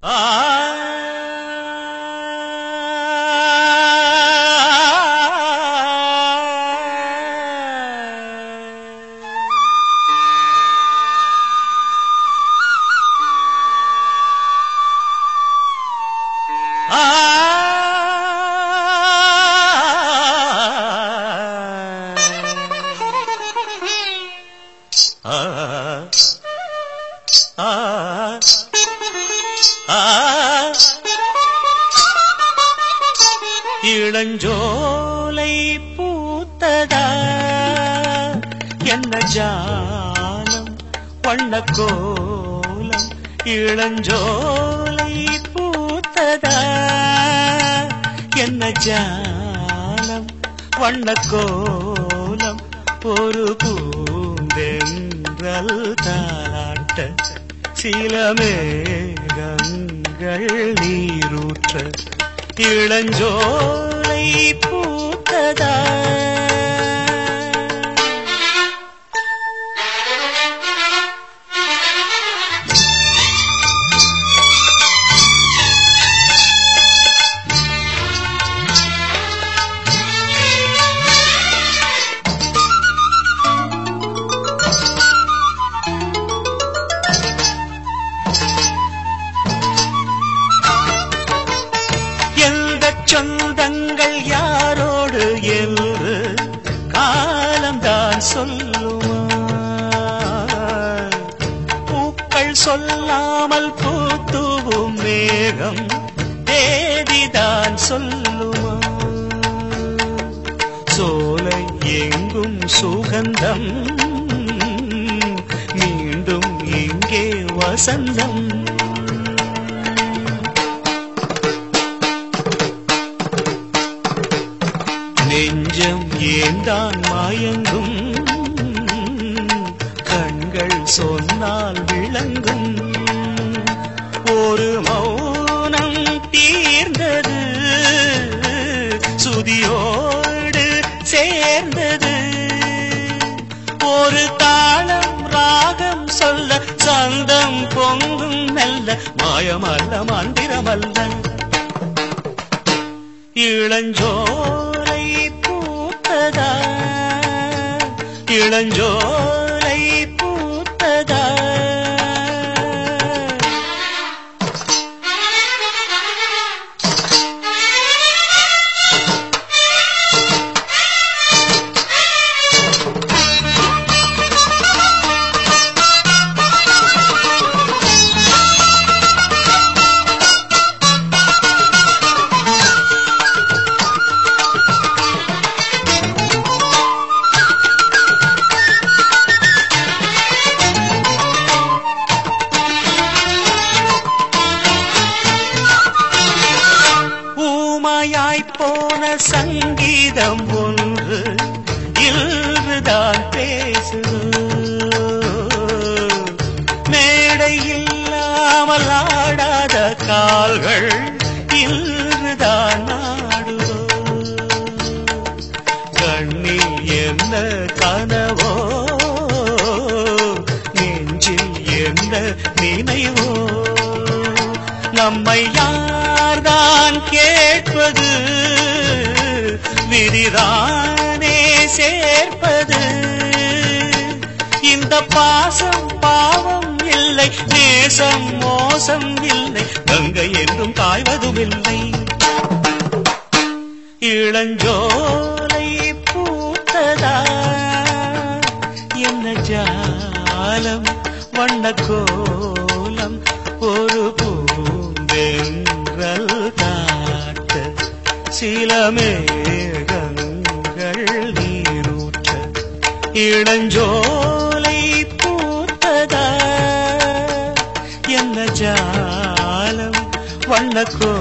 啊啊！இளஞ்சோலை பூத்ததா? என்ன ஜானம் வண்ணக்கோலம் இளஞ்சோலை பூத்ததா? என்ன ஜானம் வண்ணக்கோலம் ஒரு பூந்தென்றல் தாளாட்ட சில மேகங்கள் நீரூற்ற இளஞ்சோலை என்று காலம்தான் சொல்லுவான் பூக்கள் சொல்லாமல் பூத்துவும் மேகம் தேதிதான் சொல்லுவான் சோலை எங்கும் சுகந்தம் மீண்டும் இங்கே வசந்தம். நெஞ்சம் ஏந்தான் மாயங்கும். கண்கள் சொன்னால் விளங்கும். ஒரு மௌனம் தீர்ந்தது சுதியோடு சேர்ந்தது. ஒரு தாளம் ராகம் சொல்ல சந்தம் பொங்கும் மெல்ல மாயமல்ல மந்திரமல்ல. இளஞ்சோ இளஞ்சோ போன சங்கீதம் ஒன்று இல்றுதான் பேசுது மேடை இல்லாமல் ஆடாத கால்கள் இல்றுதான் ஆடுதோ கண்ணில் என்ன கனவோ நெஞ்சில் என்ன நினைவோ நம்மை யார்தான் கேட்பது விதிதானே சேர்ப்பது. இந்த பாசம் பாவம் இல்லை நேசம் மோசம் இல்லை கங்கை என்றும் காய்வதும் இல்லை. இளஞ்சோலை பூத்ததா? என்ன ஜாலம் வண்ண கோலம் ஒரு பூ சில மேகங்கள் நீரூற்ற இளஞ்சோலை பூத்ததா? என்ன ஜாலம் வண்ணக்கோ